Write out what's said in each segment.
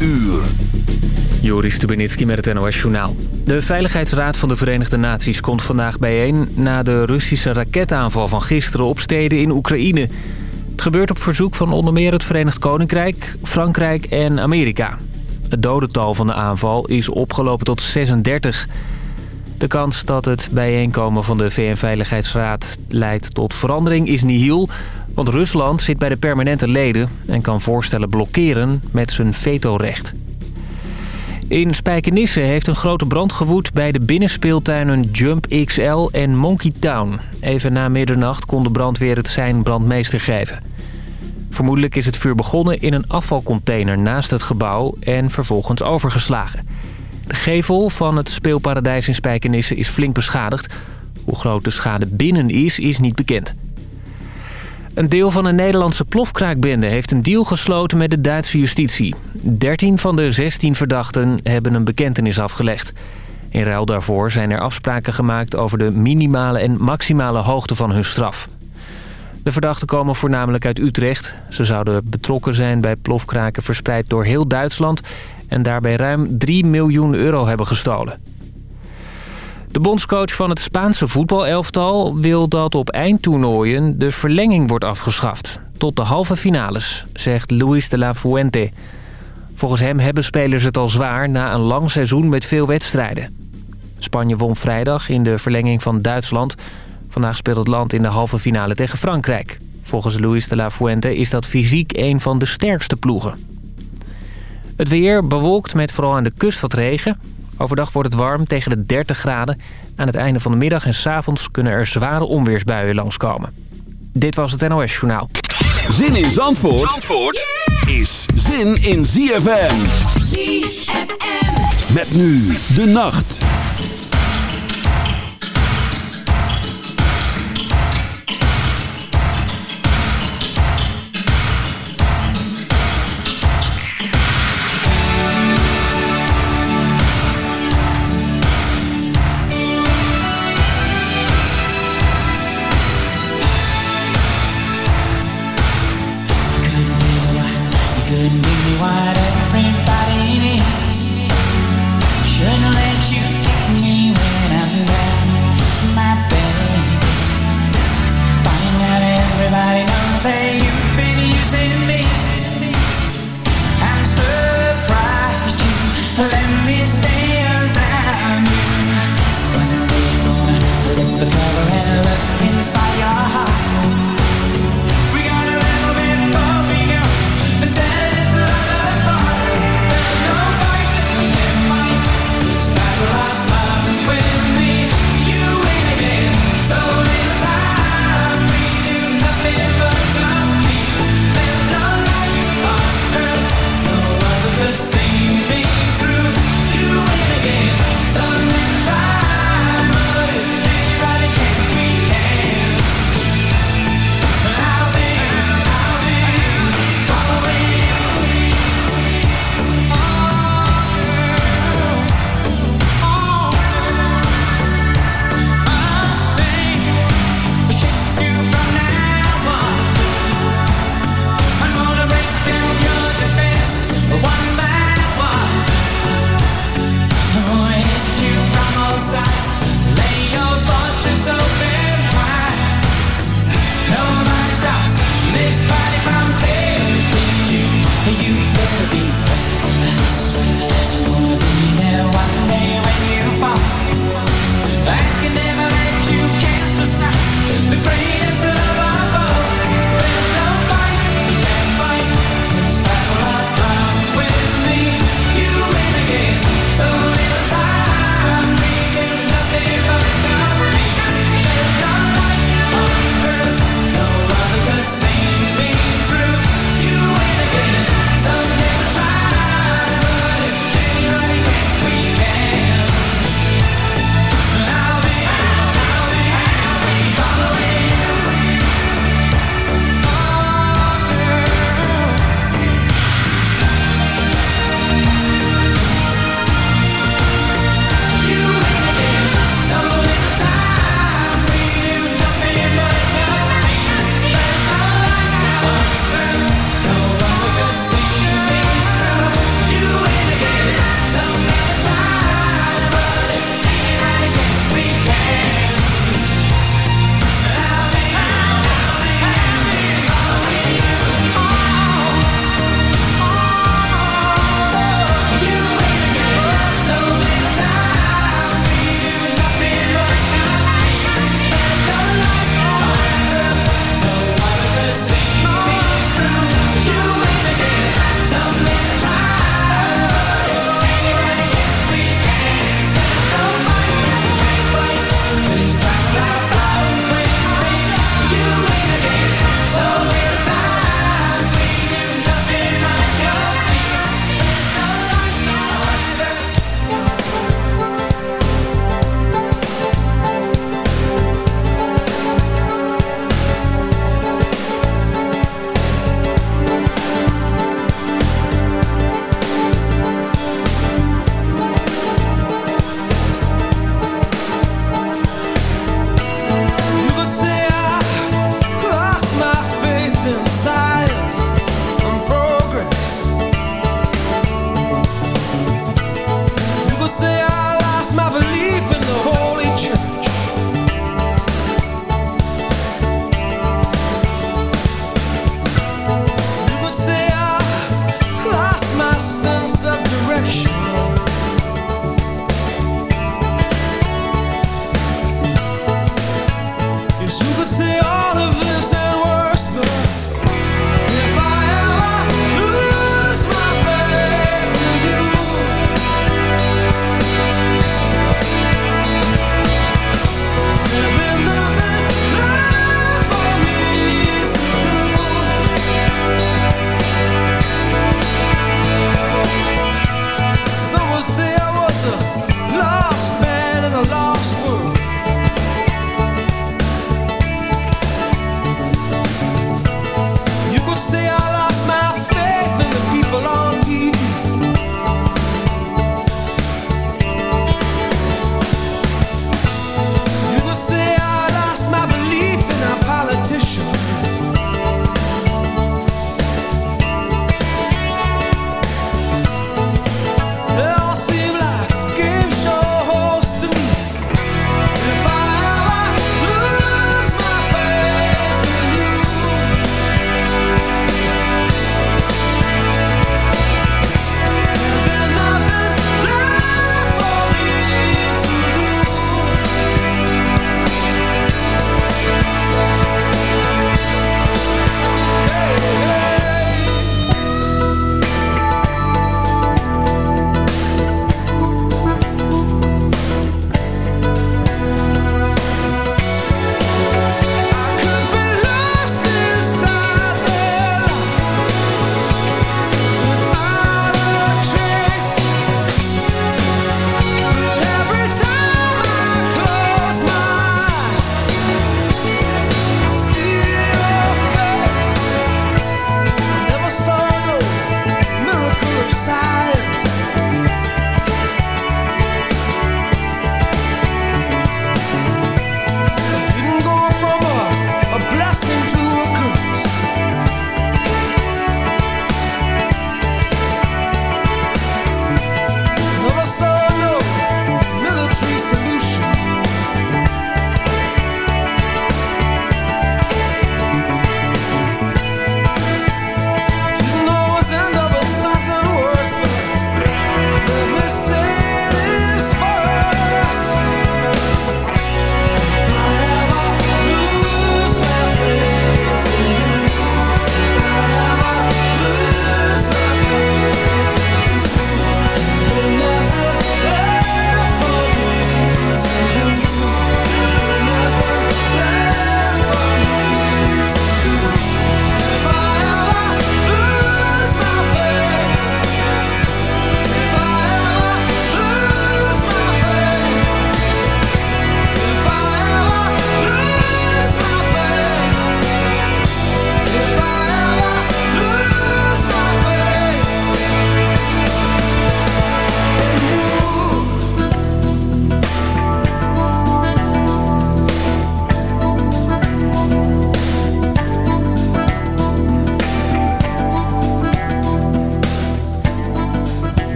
uur. Joris Stubenitski met het NOS-journaal. De Veiligheidsraad van de Verenigde Naties komt vandaag bijeen... na de Russische raketaanval van gisteren op steden in Oekraïne. Het gebeurt op verzoek van onder meer het Verenigd Koninkrijk, Frankrijk en Amerika. Het dodental van de aanval is opgelopen tot 36. De kans dat het bijeenkomen van de VN-veiligheidsraad leidt tot verandering is nihil... want Rusland zit bij de permanente leden en kan voorstellen blokkeren met zijn vetorecht. In Spijkenisse heeft een grote brand gewoed bij de binnenspeeltuinen Jump XL en Monkey Town. Even na middernacht kon de brandweer het zijn brandmeester geven. Vermoedelijk is het vuur begonnen in een afvalcontainer naast het gebouw en vervolgens overgeslagen. De gevel van het speelparadijs in Spijkenisse is flink beschadigd. Hoe groot de schade binnen is, is niet bekend. Een deel van een Nederlandse plofkraakbende heeft een deal gesloten met de Duitse justitie. 13 van de 16 verdachten hebben een bekentenis afgelegd. In ruil daarvoor zijn er afspraken gemaakt over de minimale en maximale hoogte van hun straf. De verdachten komen voornamelijk uit Utrecht. Ze zouden betrokken zijn bij plofkraken verspreid door heel Duitsland... en daarbij ruim 3 miljoen euro hebben gestolen. De bondscoach van het Spaanse voetbalelftal wil dat op eindtoernooien de verlenging wordt afgeschaft. Tot de halve finales, zegt Luis de la Fuente. Volgens hem hebben spelers het al zwaar na een lang seizoen met veel wedstrijden. Spanje won vrijdag in de verlenging van Duitsland. Vandaag speelt het land in de halve finale tegen Frankrijk. Volgens Luis de la Fuente is dat fysiek een van de sterkste ploegen. Het weer bewolkt met vooral aan de kust wat regen. Overdag wordt het warm tegen de 30 graden. Aan het einde van de middag en s avonds kunnen er zware onweersbuien langskomen. Dit was het NOS Journaal. Zin in Zandvoort, Zandvoort is zin in ZFM. ZFM. Met nu de nacht.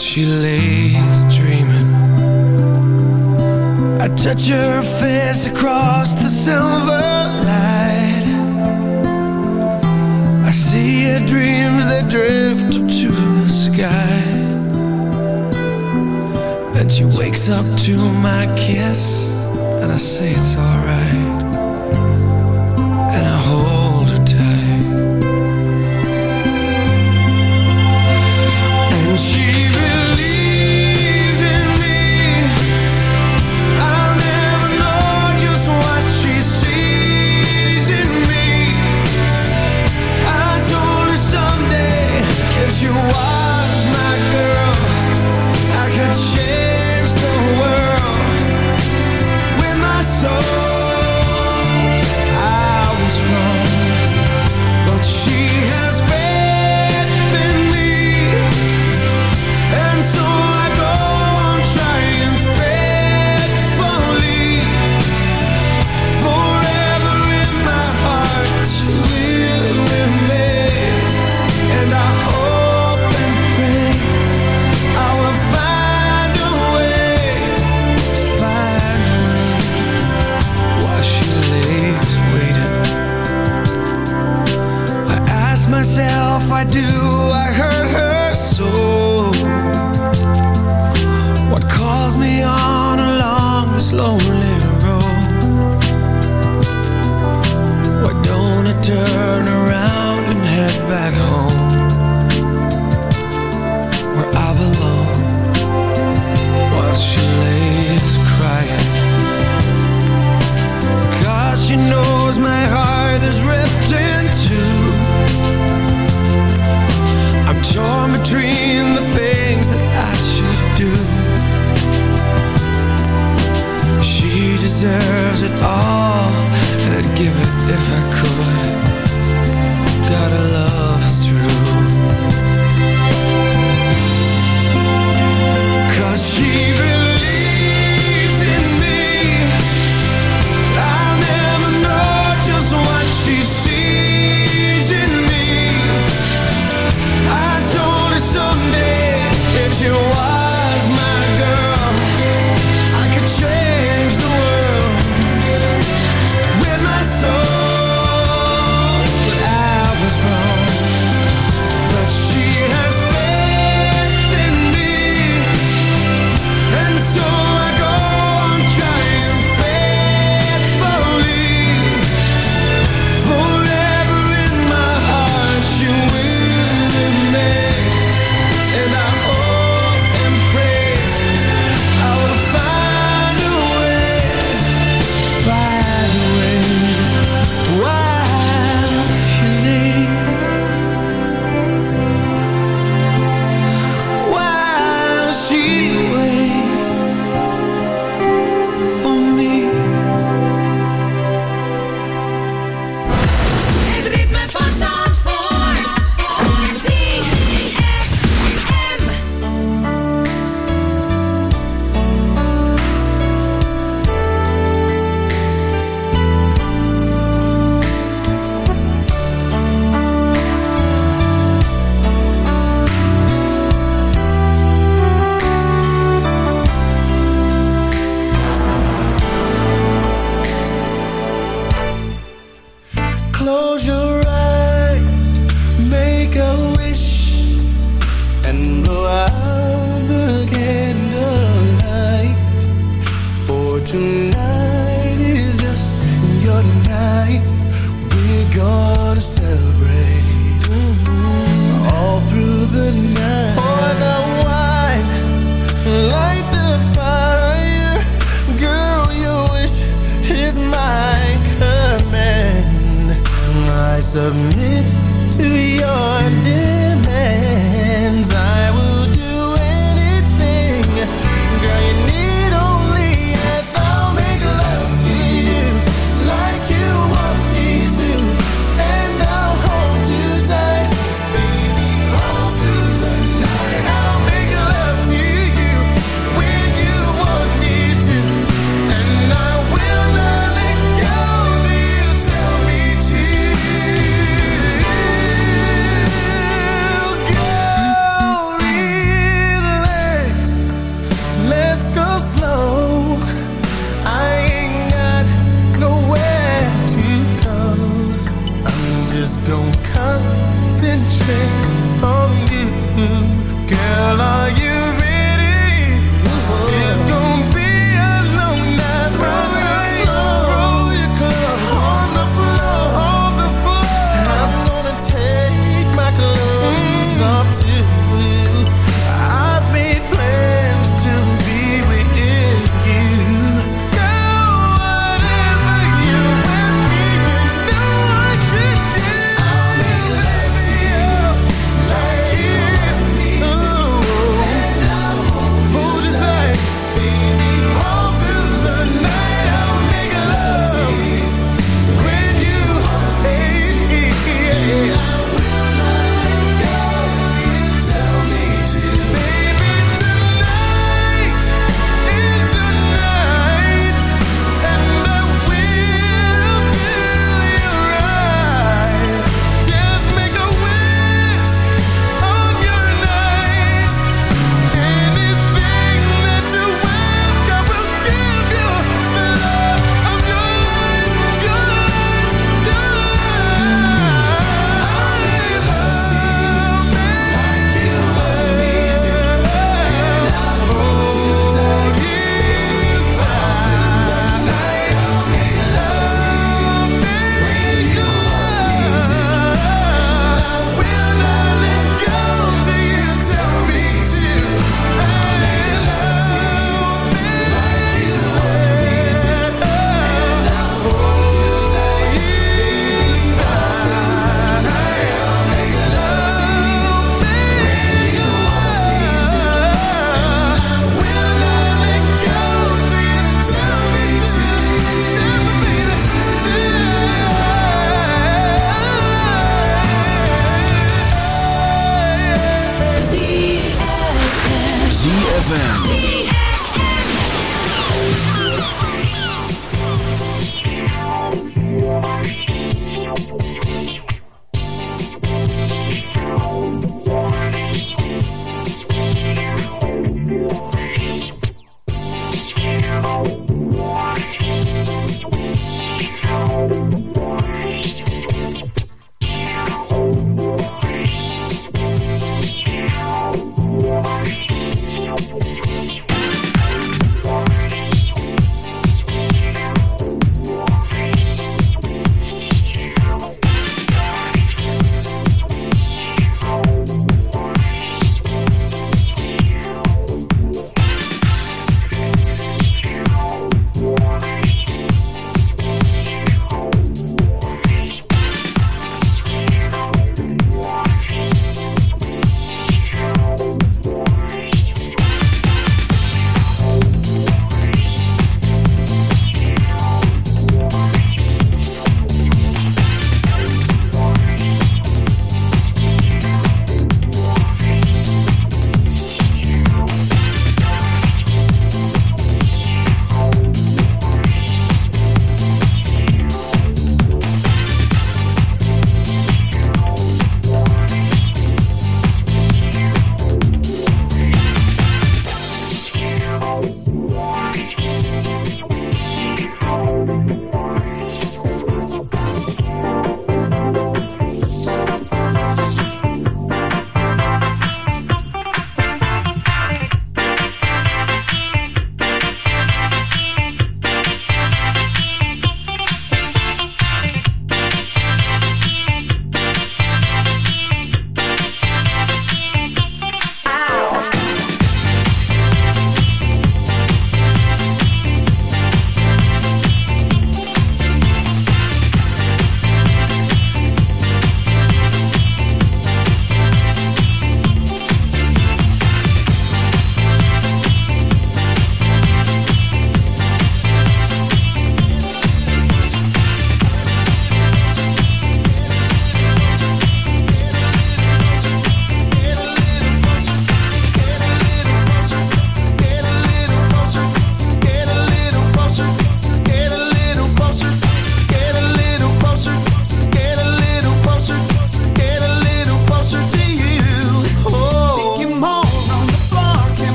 she lays dreaming. I touch her face across the silver light. I see her dreams that drift up to the sky. Then she wakes up to my kiss And I say it's alright. I do, I hurt her so What calls me on along this lonely road? Why don't I turn around and head back home?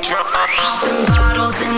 drop. Bottles in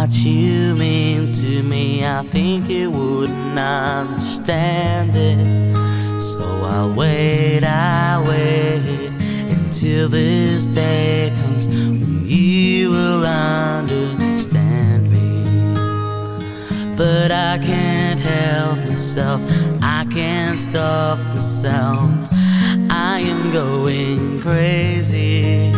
Much you mean to me. I think you wouldn't understand it. So I wait, I wait until this day comes when you will understand me. But I can't help myself, I can't stop myself. I am going crazy.